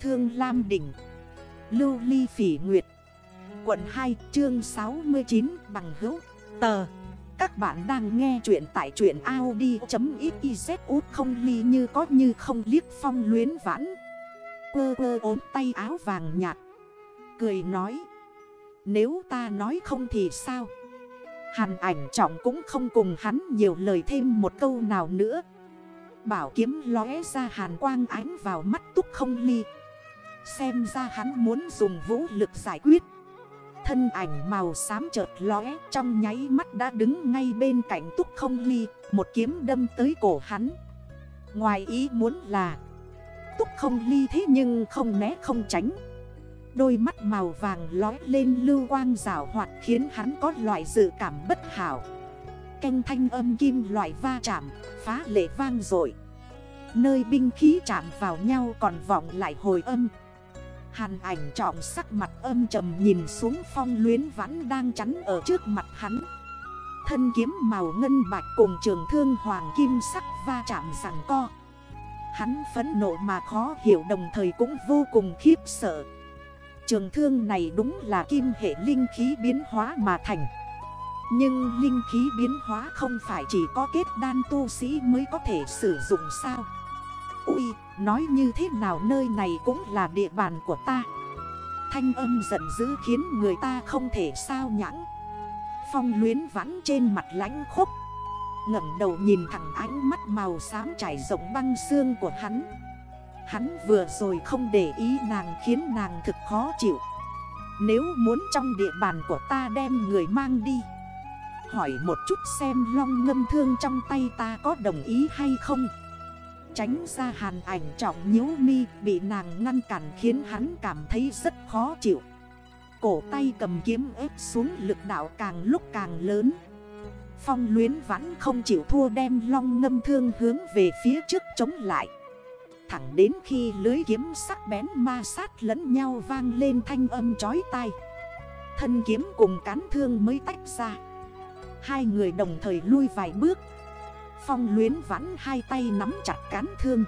Thương Lam Đỉnh. Lưu Ly Phỉ Nguyệt. Quận 2 chương 69 bằng hữu, Tờ. Các bạn đang nghe chuyện tại chuyện Audi.xyz út không ly như có như không liếc phong luyến vãn. Quơ quơ ốm tay áo vàng nhạt. Cười nói, Nếu ta nói không thì sao? Hàn ảnh trọng cũng không cùng hắn nhiều lời thêm một câu nào nữa. Bảo kiếm lóe ra hàn quang ánh vào mắt túc không ly. Xem ra hắn muốn dùng vũ lực giải quyết. Thân ảnh màu xám chợt lóe trong nháy mắt đã đứng ngay bên cạnh túc không ly Một kiếm đâm tới cổ hắn. Ngoài ý muốn là Túc không ly thế nhưng không né không tránh. Đôi mắt màu vàng lói lên lưu quang rào hoạt khiến hắn có loại dự cảm bất hảo. Canh thanh âm kim loại va chạm, phá lệ vang rồi Nơi binh khí chạm vào nhau còn vọng lại hồi âm. Hàn ảnh trọng sắc mặt âm trầm nhìn xuống phong luyến vãn đang chắn ở trước mặt hắn. Thân kiếm màu ngân bạch cùng trường thương hoàng kim sắc va chạm rằng co. Hắn phấn nộ mà khó hiểu đồng thời cũng vô cùng khiếp sợ. Trường thương này đúng là kim hệ linh khí biến hóa mà thành. Nhưng linh khí biến hóa không phải chỉ có kết đan tu sĩ mới có thể sử dụng sao? Ui, nói như thế nào nơi này cũng là địa bàn của ta. Thanh âm giận dữ khiến người ta không thể sao nhãng. Phong luyến vãn trên mặt lãnh khúc ngẩng đầu nhìn thẳng ánh mắt màu xám trải rộng băng xương của hắn. Hắn vừa rồi không để ý nàng khiến nàng thực khó chịu. Nếu muốn trong địa bàn của ta đem người mang đi, Hỏi một chút xem long ngâm thương trong tay ta có đồng ý hay không. Tránh ra hàn ảnh trọng nhếu mi, Bị nàng ngăn cản khiến hắn cảm thấy rất khó chịu. Cổ tay cầm kiếm ép xuống lực đạo càng lúc càng lớn. Phong luyến vẫn không chịu thua đem long ngâm thương hướng về phía trước chống lại. Thẳng đến khi lưới kiếm sắc bén ma sát lẫn nhau vang lên thanh âm chói tai. Thân kiếm cùng cán thương mới tách ra. Hai người đồng thời lui vài bước Phong luyến vãn hai tay nắm chặt cán thương.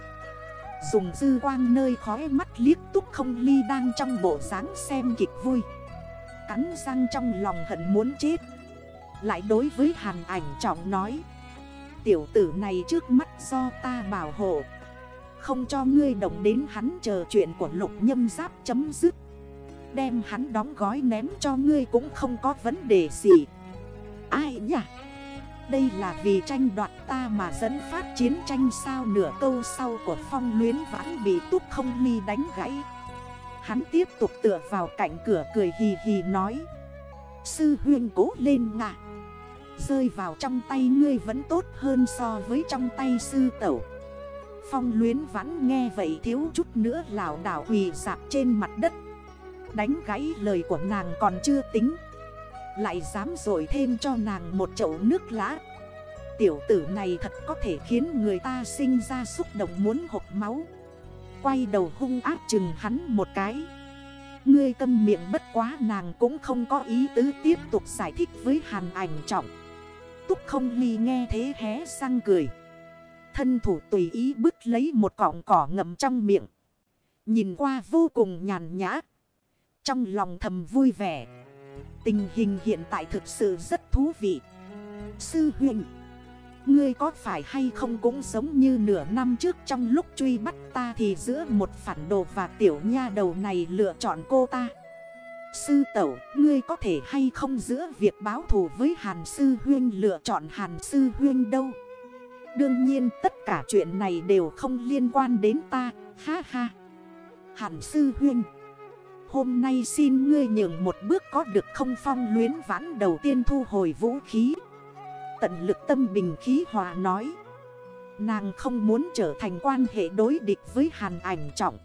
Dùng dư quang nơi khói mắt liếc túc không ly đang trong bộ dáng xem kịch vui. Cắn răng trong lòng hận muốn chết. Lại đối với hàn ảnh trọng nói, Tiểu tử này trước mắt do ta bảo hộ. Không cho ngươi động đến hắn chờ chuyện của lục nhâm giáp chấm dứt. Đem hắn đóng gói ném cho ngươi cũng không có vấn đề gì. Ai nhỉ? Đây là vì tranh đoạt ta mà dẫn phát chiến tranh sao nửa câu sau của phong luyến vãn bị túc không ly đánh gãy. Hắn tiếp tục tựa vào cạnh cửa cười hì hì nói. Sư huyên cố lên ngạ. Rơi vào trong tay ngươi vẫn tốt hơn so với trong tay sư tẩu. Phong luyến vãn nghe vậy thiếu chút nữa lào đảo quỳ dạp trên mặt đất. Đánh gãy lời của nàng còn chưa tính lại dám rồi thêm cho nàng một chậu nước lã Tiểu tử này thật có thể khiến người ta sinh ra xúc động muốn hộp máu. Quay đầu hung ác chừng hắn một cái. Ngươi câm miệng bất quá nàng cũng không có ý tứ tiếp tục giải thích với hàn ảnh trọng. Túc không ly nghe thế hé sang cười. Thân thủ tùy ý bứt lấy một cọng cỏ ngậm trong miệng. Nhìn qua vô cùng nhàn nhã. Trong lòng thầm vui vẻ. Tình hình hiện tại thực sự rất thú vị. Sư huyện Ngươi có phải hay không cũng giống như nửa năm trước trong lúc truy bắt ta Thì giữa một phản đồ và tiểu nha đầu này lựa chọn cô ta? Sư tẩu, ngươi có thể hay không giữa việc báo thù với Hàn Sư Huyên lựa chọn Hàn Sư Huyên đâu? Đương nhiên tất cả chuyện này đều không liên quan đến ta, ha ha. Hàn Sư Huyên Hôm nay xin ngươi nhường một bước có được không phong luyến vãn đầu tiên thu hồi vũ khí. Tận lực tâm bình khí hòa nói. Nàng không muốn trở thành quan hệ đối địch với hàn ảnh trọng.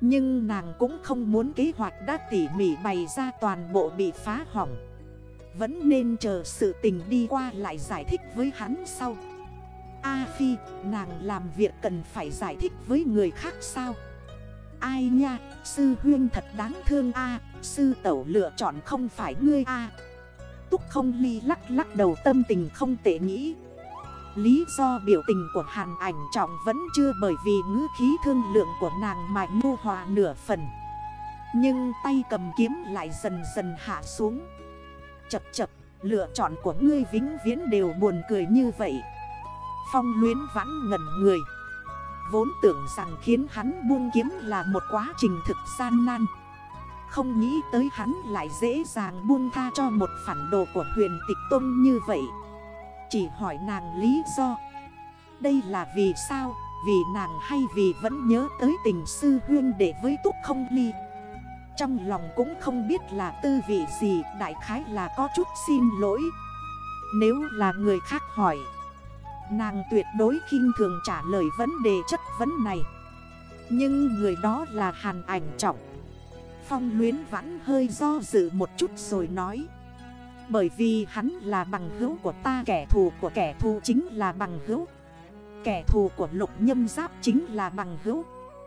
Nhưng nàng cũng không muốn kế hoạch đã tỉ mỉ bày ra toàn bộ bị phá hỏng. Vẫn nên chờ sự tình đi qua lại giải thích với hắn sau. A Phi, nàng làm việc cần phải giải thích với người khác sao? Ai nha, sư huyên thật đáng thương a Sư tẩu lựa chọn không phải ngươi a. Túc không ly lắc lắc đầu tâm tình không tệ nghĩ. Lý do biểu tình của hàn ảnh trọng vẫn chưa bởi vì ngữ khí thương lượng của nàng mà ngu hòa nửa phần. Nhưng tay cầm kiếm lại dần dần hạ xuống. Chập chập, lựa chọn của ngươi vĩnh viễn đều buồn cười như vậy. Phong luyến vãn ngẩn người. Vốn tưởng rằng khiến hắn buông kiếm là một quá trình thực gian nan. Không nghĩ tới hắn lại dễ dàng buông tha cho một phản đồ của huyền tịch tôn như vậy. Chỉ hỏi nàng lý do. Đây là vì sao? Vì nàng hay vì vẫn nhớ tới tình sư huyên để với túc không ly? Trong lòng cũng không biết là tư vị gì, Đại khái là có chút xin lỗi. Nếu là người khác hỏi Nàng tuyệt đối khinh thường trả lời vấn đề chất vấn này. Nhưng người đó là hàn ảnh trọng. Phong luyến vãn hơi do dự một chút rồi nói. Bởi vì hắn là bằng hữu của ta, Kẻ thù của kẻ thù chính là bằng hữu. Kẻ thù của lục nhâm giáp chính là bằng hữu.